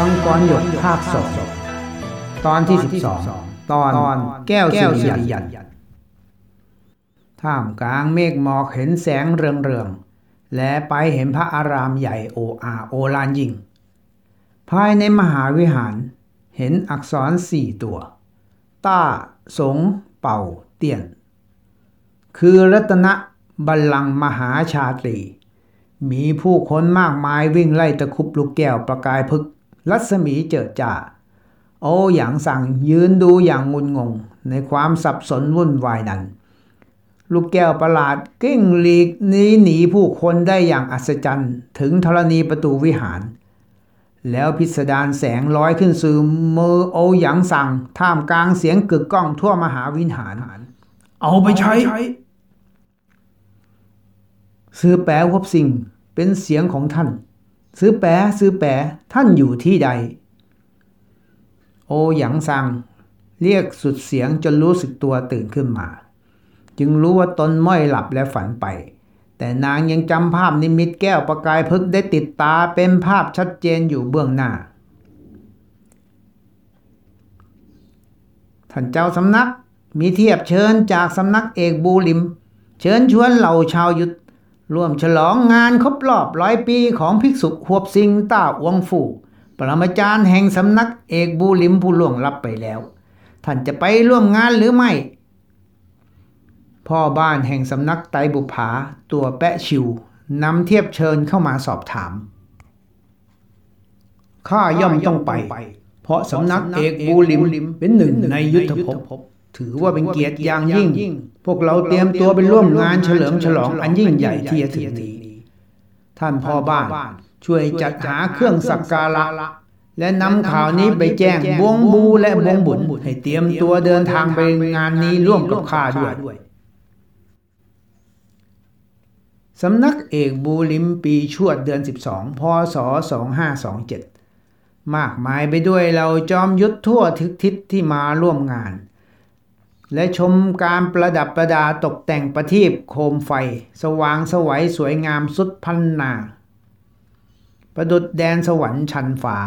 มังกรหยกภาคสองตอนที่สิบสองตอนแก้วสิริยันท่ามกลางเมฆหมอกเห็นแสงเรืองเรืองและไปเห็นพระอารามใหญ่โออาโอลานยิ่ง ภายในมหาวิหารเห็นอักษรสี่ตัว ต้า สง เป่า เตียน คือรัตนบัลลังมหาชาตรี มีผู้คนมากมายวิ่งไล่ตะคุบลูกแก้วประกายพึก รัศมีเจิดจ้า โอ้อย่างสั่งยืนดูอย่างงุนงง ในความสับสนวุ่นวายนั้น ลูกแก้วประหลาดกิ้งหลีกหนีหนีผู้คนได้อย่างอัศจรรย์ถึงธรณีประตูวิหาร แล้วพิสดารแสงลอยขึ้นสู่มือโอหยางสั่งท่ามกลางเสียงกึกก้องทั่วมหาวิหาร เอาไปใช้ซื้อแปะวบสิ่งเป็นเสียงของท่าน ซื้อแปะซื้อแปะท่านอยู่ที่ใด โอหยางซัง เรียกสุดเสียงจนรู้สึกตัวตื่นขึ้นมา จึงรู้ว่าตนม้อยหลับและฝันไป แต่นางยังจำภาพนิมิตแก้วประกายพึกได้ติดตาเป็นภาพชัดเจนอยู่เบื้องหน้า ท่านเจ้าสำนักมีเทียบเชิญจากสำนักเอกบูลิม เชิญชวนเหล่าชาวยุทธ ร่วมฉลองงานครบรอบร้อยปีของภิกษุหวบสิงต้าอวงฟู่ปรมาจารย์แห่งสำนักเอกบูลิมผู้ล่วงลับไปแล้ว ท่านจะไปร่วมงานหรือไม่ พ่อบ้านแห่งสำนักไตบุภาตัวแปะชิวนำเทียบเชิญเข้ามาสอบถาม ข้าย่อมต้องไป เพราะสำนักเอกบูลิมเป็นหนึ่งในยุทธภพ ถือว่าเป็นเกียรติอย่างยิ่ง พวกเราเตรียมตัวไปร่วมงานเฉลิมฉลองอันยิ่งใหญ่ที่จะถึงนี้ ท่านพ่อบ้าน ช่วยจัดหาเครื่องสักการะ และนำข่าวนี้ไปแจ้งบวงบูและบวงบุญให้เตรียมตัวเดินทางไปงานนี้ร่วมกับข้าด้วยสำนักเอกบูลิมปีชวดเดือน 12 พศ 2527 มากมายไปด้วยเราจอมยุทธทั่วทึกทิศที่มาร่วมงาน และชมการประดับประดาตกแต่งประทีปโคมไฟ สว่างสวัยสวยงามสุดพันนา ประดุดแดนสวรรค์ชันฝา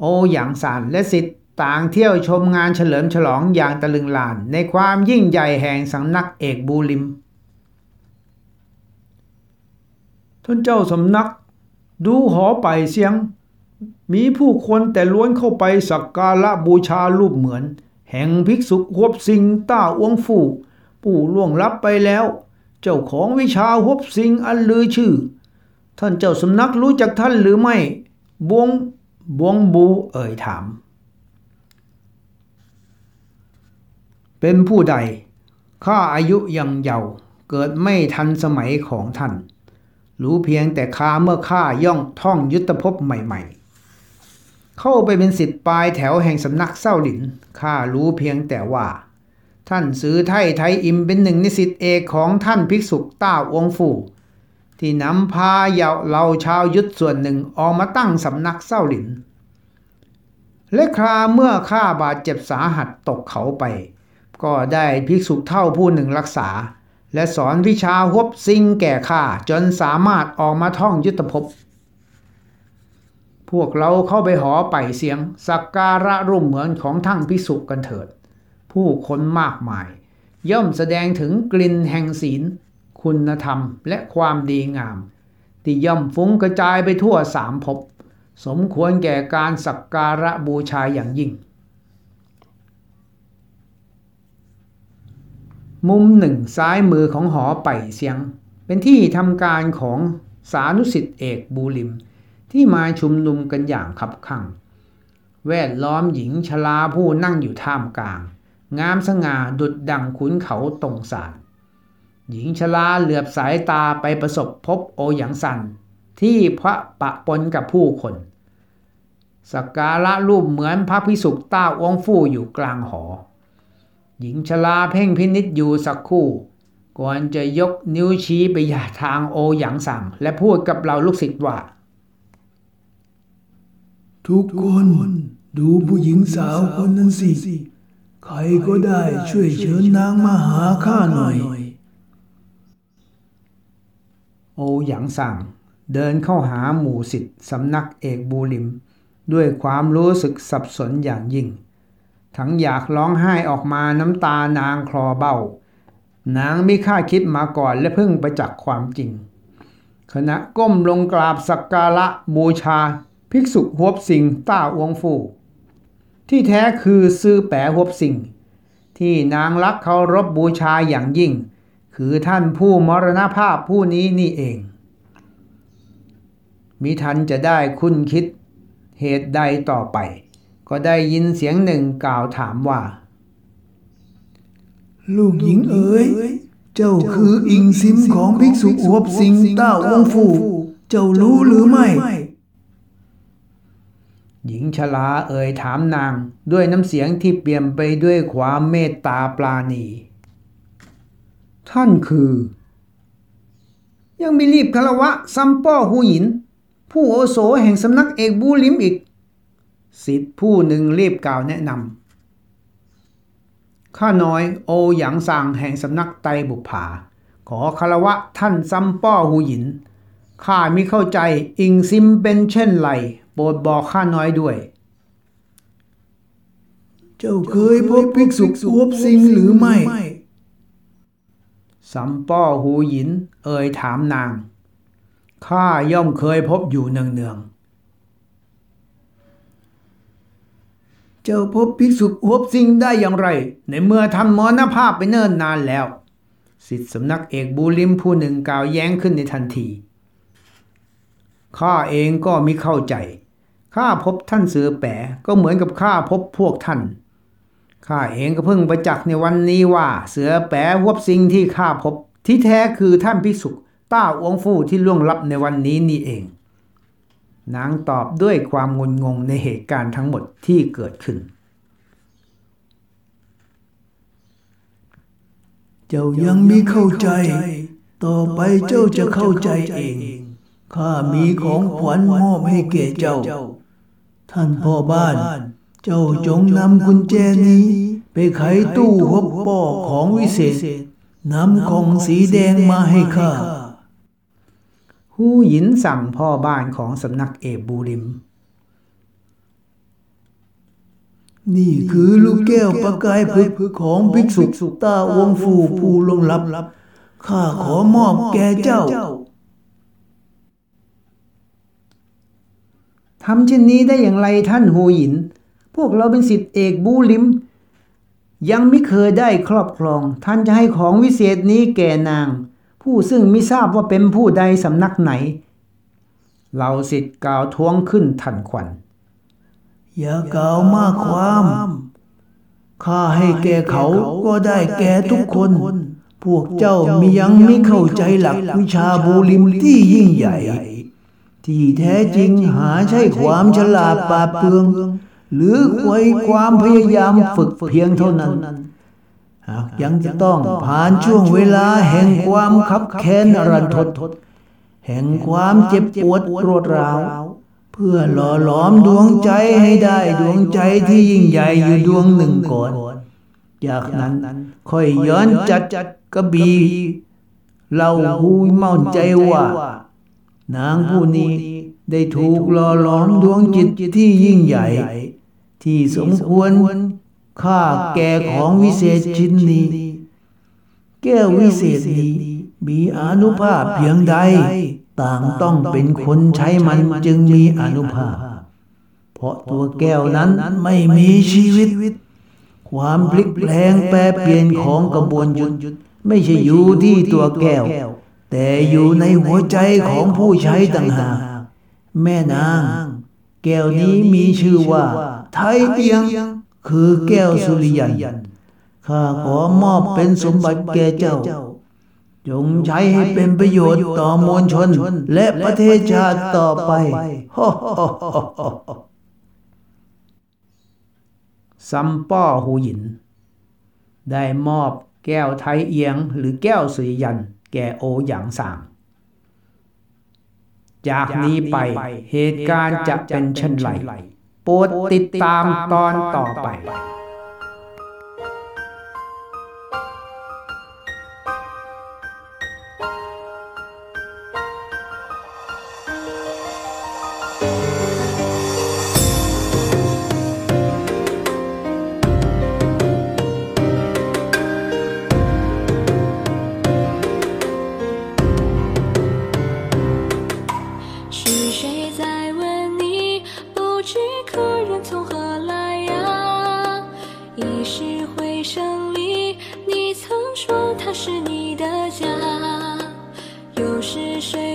โอหยางสารและสิทธิ์ต่างเที่ยวชมงานเฉลิมฉลองอย่างตะลึงลาน ในความยิ่งใหญ่แห่งสำนักเอกบูลิม ท่านเจ้าสำนัก ดูหอไปเสียง มีผู้คนแต่ล้วนเข้าไปสักการะบูชารูปเหมือน แห่งภิกษุหวบสิงต้าอวงฟู่ผู้ล่วงลับไปแล้ว เจ้าของวิชาหวบสิงอันลือชื่อ ท่านเจ้าสำนักรู้จักท่านหรือไม่บวงบวงบูเอ่ยถาม เป็นผู้ใด ข้าอายุยังเยาว์เกิดไม่ทันสมัยของท่าน รู้เพียงแต่ข้าเมื่อข้าย่องท่องยุทธภพใหม่ ๆ เข้าไปเป็นสิทธิ์ปลายแถวแห่งสำนักเศร้าหลินข้ารู้เพียงแต่ว่า ท่านซื้อไทยไทยอิมเป็นหนึ่งในสิทธิเอกของท่านภิกษุต้าอวงฟูที่นำพาเยาเหล่าชาวยุทธส่วนหนึ่งออกมาตั้งสำนักเศร้าหลิน และคราเมื่อข้าบาดเจ็บสาหัสตกเขาไป ก็ได้ภิกษุเท่าผู้หนึ่งรักษา และสอนวิชาฮวบซิงแก่ข้าจนสามารถออกมาท่องยุทธภพ พวกเราเข้าไปหอไปเสียง สักการะร่วมเหมือนของทั้งภิกษุกันเถิด ผู้คนมากมาย ย่อมแสดงถึงกลิ่นแห่งศีล คุณธรรมและความดีงาม ที่ย่อมฟุ้งกระจายไปทั่วสามภพสมควรแก่การสักการะบูชาอย่างยิ่ง มุมหนึ่งซ้ายมือของหอไปเสียง เป็นที่ทำการของสานุสิทธิเอกบูลิม ที่มาชุมนุมกันอย่างขับขั่ง แวดล้อมหญิงชลาผู้นั่งอยู่ท่ามกลาง งามสง่าดุดดังขุนเขาตรงสารหญิงชลาเหลือบสายตาไปประสบพบโอหยางสัน ที่พระปะปนกับผู้คนสักการะรูปเหมือนพระพิสุกต้าอวงฟู่อยู่กลางหอ หญิงชลาเพ่งพินิษอยู่สักคู่ ก่อนจะยกนิ้วชี้ไปยาทางโอหยางสั่ง และพูดกับเราลูกศิษย์ว่า ทุกคนดูผู้หญิงสาวคนนั้นสิ ใครก็ได้ช่วยเชิญนางมาหาข้าหน่อย โอหยางสั่งเดินเข้าหาหมู่สิทธิ์สำนักเอกบูลิม ด้วยความรู้สึกสับสนอย่างยิ่ง ทั้งอยากร้องไห้ออกมาน้ำตานางคลอเบ้า นางไม่คาดคิดมาก่อนและเพิ่งไปจักความจริง ขณะก้มลงกราบสักการะบูชา ภิกษุหวบสิงต้าอวงฟู ที่แท้คือซื้อแปะหวบสิง ที่นางรักเคารพบบูชาอย่างยิ่ง คือท่านผู้มรณภาพผู้นี้นี่เอง มิทันจะได้คุ้นคิดเหตุใดต่อไป ก็ได้ยินเสียงหนึ่งกล่าวถามว่า ลูกหญิงเอ๋ยเจ้าคืออิงซิมของภิกษุอวบสิงต้าอวงฟู เจ้ารู้หรือไม่ หญิงชลาเอ่ยถามนาง ด้วยน้ำเสียงที่เปี่ยมไปด้วยความเมตตาปราณี ท่านคือ ยังมีรีบคารวะซัมป้อหูหิน ผู้โอโสแห่งสำนักเอกบูลิมอีก สิทธิผู้หนึ่งรีบกล่าวแนะนำข้าน้อยโอหยางซางแห่งสำนักไตบุภาขอคารวะท่านซัมป้อหูหินข้ามิเข้าใจอิงซิมเป็นเช่นไร โปรดบอกข้าน้อยด้วย เจ้าเคยพบภิกษุอวบสิงหรือไม่ สัมป้อหูหยิน เอ่ยถามนาง ข้าย่อมเคยพบอยู่เนืองเจ้าพบภิกษุๆหวบสิ่งได้อย่างไร ในเมื่อทำมรณภาพไปเนิ่นนานแล้วสิทธิสำนักเอกบูลิมผู้หนึ่งกล่าวแย้งขึ้นในทันที ข้าเองก็มิเข้าใจ ข้าพบท่านเสือแปะก็เหมือนกับข้าพบพวกท่านข้าเองก็เพิ่งประจักษ์ในวันนี้ว่า เสือแปะวบสิ่งที่ข้าพบ ที่แท้คือท่านพิสุต้าอวงฟู่ที่ล่วงลับในวันนี้นี่เอง นางตอบด้วยความงุนงงในเหตุการณ์ทั้งหมดที่เกิดขึ้น เจ้ายังไมีเข้าใจ ต่อไปเจ้าจะเข้าใจเองข้ามีของขวัญมอบให้แก่เจ้า ท่านพ่อบ้าน เจ้าจงนำกุญแจนี้ ไปไขตู้หบป้อของวิเศษนำของสีแดงมาให้ข้าหูหยินสั่งพ่อบ้านของสำนักเอกบูริม นี่คือลูกแก้วประกายพึกของภิกษุตาวงฟูผู้ลงลับข้าขอมอบแก่เจ้า ทำเช่นนี้ได้อย่างไรท่านหูหยิน พวกเราเป็นสิทธิเอกบูลิม ยังไม่เคยได้ครอบครอง ท่านจะให้ของวิเศษนี้แก่นาง ผู้ซึ่งไม่ทราบว่าเป็นผู้ใดสำนักไหน เราสิทธิ์กล่าวท้วงขึ้นทันควัน อย่ากล่าวมากความข้าให้แก่เขาก็ได้แก่ทุกคน พวกเจ้ามียังไม่เข้าใจหลักวิชาบูลิมที่ยิ่งใหญ่ ที่แท้จริงหาใช่ความฉลาดปาเปือง หรือควยความพยายามฝึกเพียงเท่านั้น หากยังจะต้องผ่านช่วงเวลาแห่งความคับแค้นรันทด แห่งความเจ็บปวดรวดร้าวเพื่อหล่อหลอมดวงใจให้ได้ดวงใจที่ยิ่งใหญ่อยู่ดวงหนึ่งก่อน จากนั้นค่อยย้อนจัดจัดกระบี เราหูเมาใจว่า นางผู้นี้ได้ถูกหล่อหลอมดวงจิตที่ยิ่งใหญ่ ที่สมควรค่าแก่ของวิเศษชิ้นนี้ แก้ววิเศษนี้มีอนุภาพเพียงใด ต่างต้องเป็นคนใช้มันจึงมีอนุภาพ เพราะตัวแก้วนั้นไม่มีชีวิต ความพลิกแปลงแปรเปลี่ยนของกระบวนยุทธไม่ใช่อยู่ที่ตัวแก้ว แต่อยู่ในหัวใจของผู้ใช้ต่างหากแม่นาง แก้วนี้มีชื่อว่า ไทยเอียง คือแก้วสุริยันข้าขอมอบเป็นสมบัติแก่เจ้า จงใช้ให้เป็นประโยชน์ต่อมวลชน และประเทศชาติต่อไปฮ่าฮ่าฮ่าฮ่าซัมป้อหูหยิน ได้มอบแก้วไทยเอียงหรือแก้วสุริยัน แก่โอหยางสางจากนี้ไปเหตุการณ์จะเป็นเช่นไรโปรดติดตามตอนต่อไป 你是回声里你曾说他是你的家。又是谁